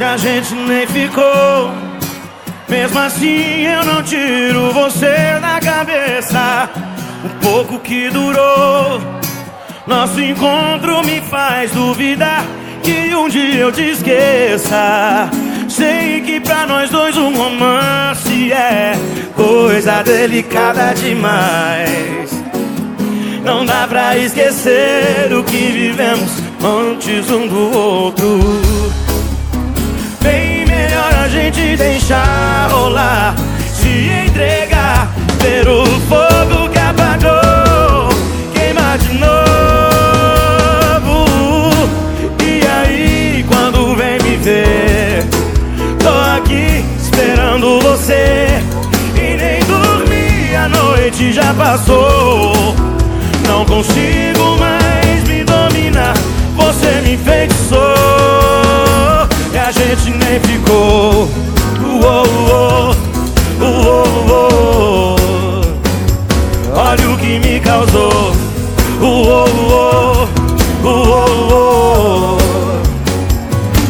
E a gente nem ficou. Mesmo assim eu não tiro você da cabeça. O pouco que durou Nosso encontro me faz duvidar Que um dia eu te esqueça. Sei que pra nós dois um romance é Coisa delicada demais. Não dá pra esquecer o que vivemos Antes um do outro gente deixar rolar, se entregar, ver o fogo que apagou, queimar de novo. E aí, quando vem me ver, tô aqui esperando você. E nem dormi, a noite já passou. Não consigo mais me dominar, você me enfeitiçou. Gente nem ficou. Olha o que me causou.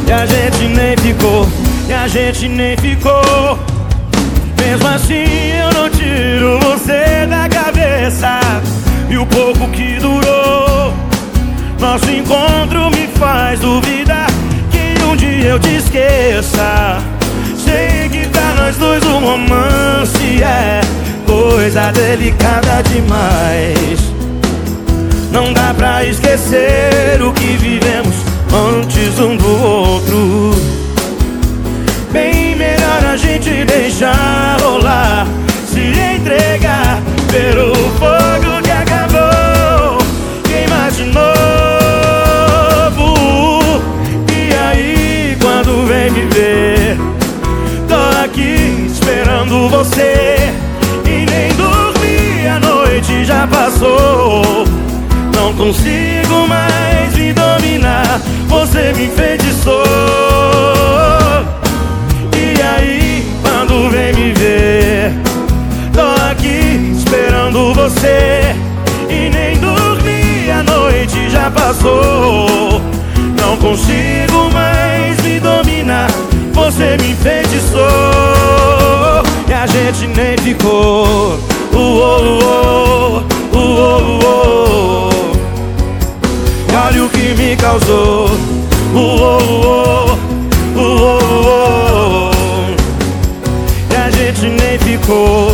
E a gente nem ficou E a gente nem ficou. Mesmo assim eu não tiro você da cabeça. E o pouco que durou Eu te esqueça Sei que pra nós dois um romance é coisa delicada demais. Não dá pra esquecer o que vivemos antes um do outro. Bem melhor a gente deixar rolar, se entregar você já passou. Não consigo mais me dominar. Você me enfeitiçou. E aí, quando vem me ver, tô aqui esperando você. E nem dormi, a noite já passou. Não consigo mais me dominar. Você me enfeitiçou ficou. Uou, uou. Olha o que me causou. Uou. E a gente nem ficou.